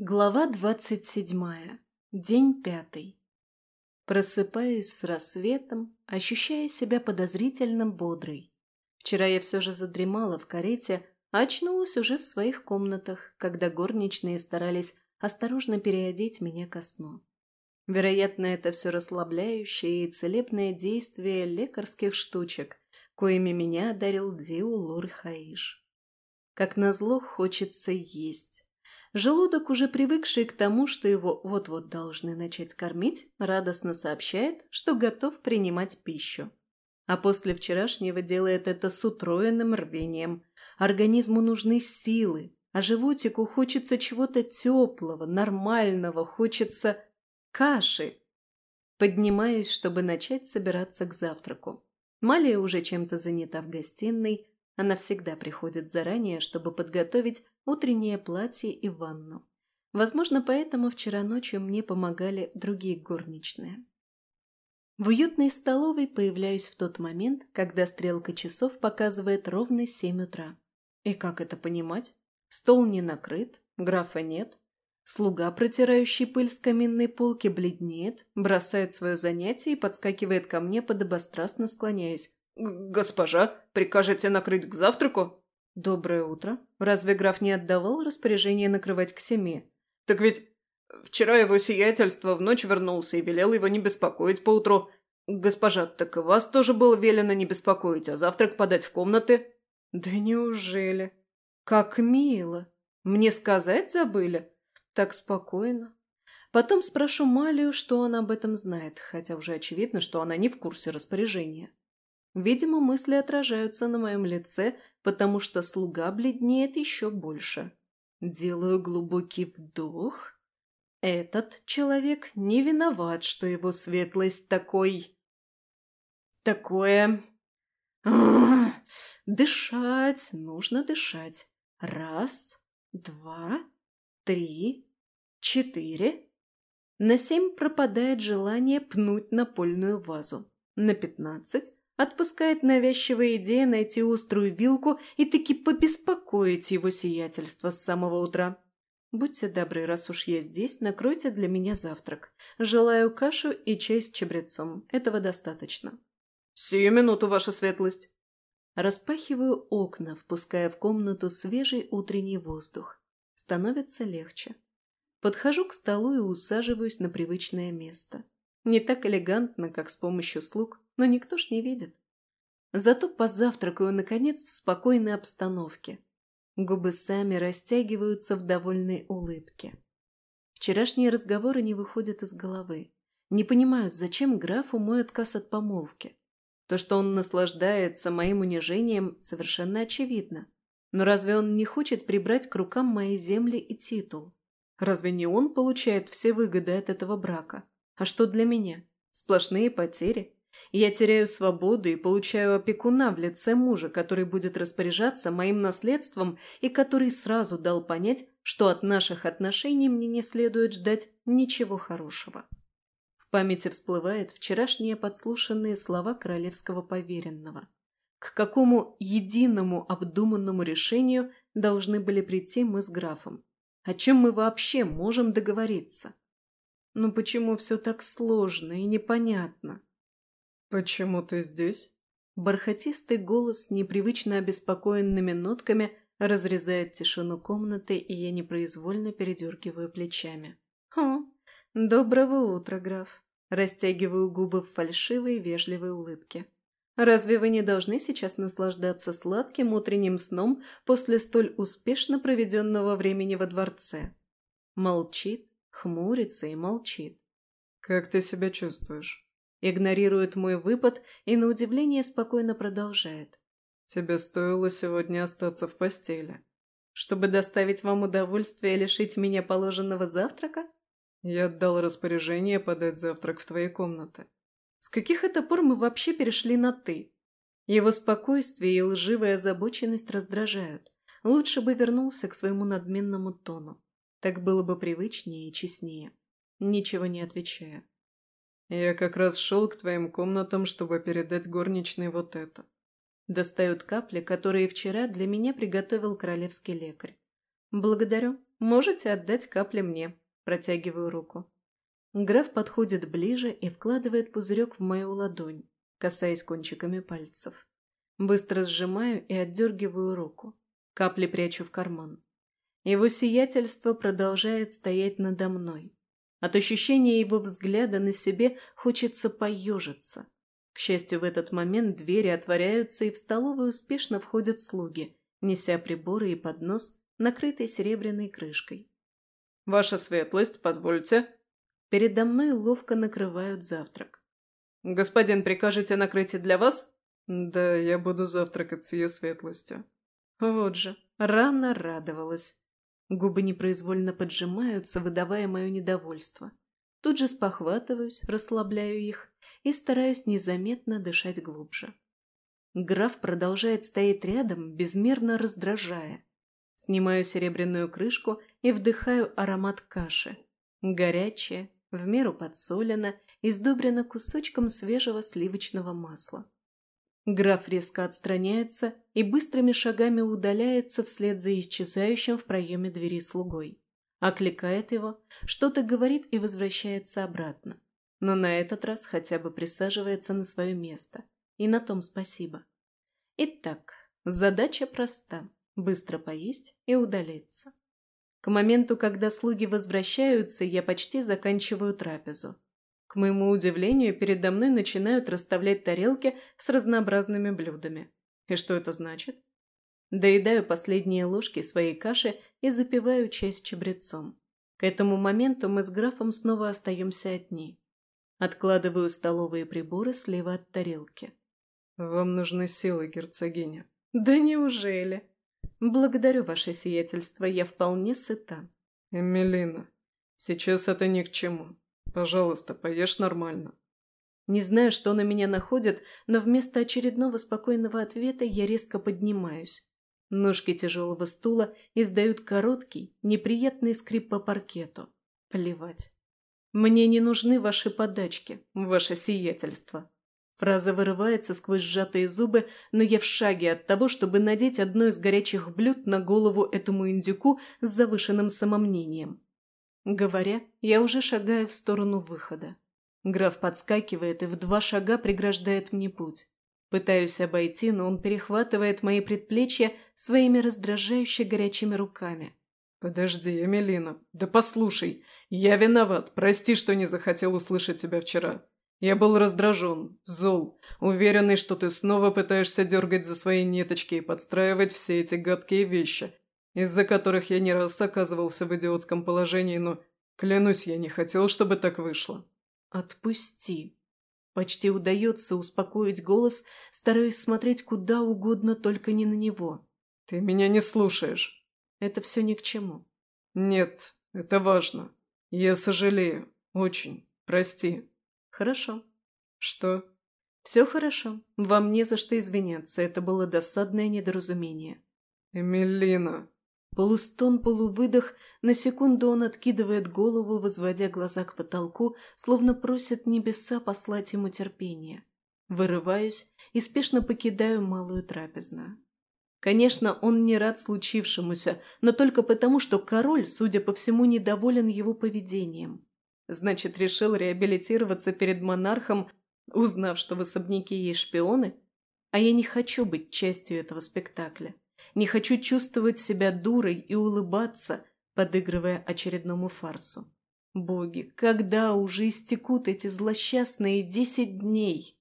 Глава двадцать седьмая. День пятый. Просыпаюсь с рассветом, ощущая себя подозрительно бодрой. Вчера я все же задремала в карете, а очнулась уже в своих комнатах, когда горничные старались осторожно переодеть меня ко сну. Вероятно, это все расслабляющее и целебное действие лекарских штучек, коими меня одарил Диу Лур Хаиш. Как назло, хочется есть. Желудок, уже привыкший к тому, что его вот-вот должны начать кормить, радостно сообщает, что готов принимать пищу. А после вчерашнего делает это с утроенным рвением. Организму нужны силы, а животику хочется чего-то теплого, нормального, хочется каши. Поднимаюсь, чтобы начать собираться к завтраку. Малия уже чем-то занята в гостиной, она всегда приходит заранее, чтобы подготовить утреннее платье и ванну. Возможно, поэтому вчера ночью мне помогали другие горничные. В уютной столовой появляюсь в тот момент, когда стрелка часов показывает ровно семь утра. И как это понимать? Стол не накрыт, графа нет. Слуга, протирающий пыль с каминной полки, бледнеет, бросает свое занятие и подскакивает ко мне, подобострастно склоняясь. «Госпожа, прикажете накрыть к завтраку?» «Доброе утро. Разве граф не отдавал распоряжение накрывать к семи?» «Так ведь вчера его сиятельство в ночь вернулся и велел его не беспокоить поутру. Госпожа, так и вас тоже было велено не беспокоить, а завтрак подать в комнаты?» «Да неужели? Как мило! Мне сказать забыли? Так спокойно. Потом спрошу Малию, что она об этом знает, хотя уже очевидно, что она не в курсе распоряжения. Видимо, мысли отражаются на моем лице, потому что слуга бледнеет еще больше. Делаю глубокий вдох. Этот человек не виноват, что его светлость такой... Такое... Дышать, нужно дышать. Раз, два, три, четыре. На семь пропадает желание пнуть напольную вазу. На пятнадцать Отпускает навязчивая идея найти острую вилку и таки побеспокоить его сиятельство с самого утра. Будьте добры, раз уж я здесь, накройте для меня завтрак. Желаю кашу и чай с чабрецом. Этого достаточно. Сию минуту, ваша светлость. Распахиваю окна, впуская в комнату свежий утренний воздух. Становится легче. Подхожу к столу и усаживаюсь на привычное место. Не так элегантно, как с помощью слуг, но никто ж не видит. Зато позавтракаю, наконец, в спокойной обстановке. Губы сами растягиваются в довольной улыбке. Вчерашние разговоры не выходят из головы. Не понимаю, зачем графу мой отказ от помолвки. То, что он наслаждается моим унижением, совершенно очевидно. Но разве он не хочет прибрать к рукам мои земли и титул? Разве не он получает все выгоды от этого брака? А что для меня? Сплошные потери? Я теряю свободу и получаю опекуна в лице мужа, который будет распоряжаться моим наследством и который сразу дал понять, что от наших отношений мне не следует ждать ничего хорошего. В памяти всплывают вчерашние подслушанные слова королевского поверенного. К какому единому обдуманному решению должны были прийти мы с графом? О чем мы вообще можем договориться? Но почему все так сложно и непонятно? «Почему ты здесь?» Бархатистый голос непривычно обеспокоенными нотками разрезает тишину комнаты, и я непроизвольно передергиваю плечами. «Хм, доброго утра, граф!» Растягиваю губы в фальшивой вежливой улыбке. «Разве вы не должны сейчас наслаждаться сладким утренним сном после столь успешно проведенного времени во дворце?» Молчит, хмурится и молчит. «Как ты себя чувствуешь?» Игнорирует мой выпад и на удивление спокойно продолжает. «Тебе стоило сегодня остаться в постели». «Чтобы доставить вам удовольствие лишить меня положенного завтрака?» «Я отдал распоряжение подать завтрак в твоей комнаты». «С каких это пор мы вообще перешли на «ты»?» Его спокойствие и лживая озабоченность раздражают. Лучше бы вернулся к своему надменному тону. Так было бы привычнее и честнее. Ничего не отвечаю. «Я как раз шел к твоим комнатам, чтобы передать горничной вот это». Достают капли, которые вчера для меня приготовил королевский лекарь. Благодарю. можете отдать капли мне. Протягиваю руку. Граф подходит ближе и вкладывает пузырек в мою ладонь, касаясь кончиками пальцев. Быстро сжимаю и отдергиваю руку. Капли прячу в карман. Его сиятельство продолжает стоять надо мной. От ощущения его взгляда на себе хочется поежиться. К счастью, в этот момент двери отворяются, и в столовую успешно входят слуги, неся приборы и поднос, накрытый серебряной крышкой. «Ваша светлость, позвольте». Передо мной ловко накрывают завтрак. «Господин, прикажете накрыть и для вас?» «Да, я буду завтракать с ее светлостью». Вот же, рано радовалась. Губы непроизвольно поджимаются, выдавая мое недовольство. Тут же спохватываюсь, расслабляю их и стараюсь незаметно дышать глубже. Граф продолжает стоять рядом, безмерно раздражая. Снимаю серебряную крышку и вдыхаю аромат каши. Горячая, в меру подсолена и сдобрена кусочком свежего сливочного масла. Граф резко отстраняется и быстрыми шагами удаляется вслед за исчезающим в проеме двери слугой. Окликает его, что-то говорит и возвращается обратно. Но на этот раз хотя бы присаживается на свое место. И на том спасибо. Итак, задача проста – быстро поесть и удалиться. К моменту, когда слуги возвращаются, я почти заканчиваю трапезу. К моему удивлению, передо мной начинают расставлять тарелки с разнообразными блюдами. И что это значит? Доедаю последние ложки своей каши и запиваю часть чабрецом. К этому моменту мы с графом снова остаемся одни. Откладываю столовые приборы слева от тарелки. «Вам нужны силы, герцогиня». «Да неужели?» «Благодарю ваше сиятельство, я вполне сыта». «Эмилина, сейчас это ни к чему. Пожалуйста, поешь нормально. Не знаю, что на меня находит, но вместо очередного спокойного ответа я резко поднимаюсь. Ножки тяжелого стула издают короткий, неприятный скрип по паркету. Плевать. Мне не нужны ваши подачки, ваше сиятельство. Фраза вырывается сквозь сжатые зубы, но я в шаге от того, чтобы надеть одно из горячих блюд на голову этому индюку с завышенным самомнением. Говоря, я уже шагаю в сторону выхода. Граф подскакивает и в два шага преграждает мне путь. Пытаюсь обойти, но он перехватывает мои предплечья своими раздражающе горячими руками. «Подожди, Эмилина, да послушай, я виноват, прости, что не захотел услышать тебя вчера. Я был раздражен, зол, уверенный, что ты снова пытаешься дергать за свои ниточки и подстраивать все эти гадкие вещи, из-за которых я не раз оказывался в идиотском положении, но, клянусь, я не хотел, чтобы так вышло». «Отпусти». Почти удается успокоить голос, стараясь смотреть куда угодно, только не на него. «Ты меня не слушаешь». «Это все ни к чему». «Нет, это важно. Я сожалею. Очень. Прости». «Хорошо». «Что?» «Все хорошо. Вам не за что извиняться. Это было досадное недоразумение». «Эмилина». Полустон, полувыдох, на секунду он откидывает голову, возводя глаза к потолку, словно просит небеса послать ему терпение. Вырываюсь и спешно покидаю малую трапезную. Конечно, он не рад случившемуся, но только потому, что король, судя по всему, недоволен его поведением. Значит, решил реабилитироваться перед монархом, узнав, что в особняке есть шпионы? А я не хочу быть частью этого спектакля. Не хочу чувствовать себя дурой и улыбаться, подыгрывая очередному фарсу. Боги, когда уже истекут эти злосчастные десять дней?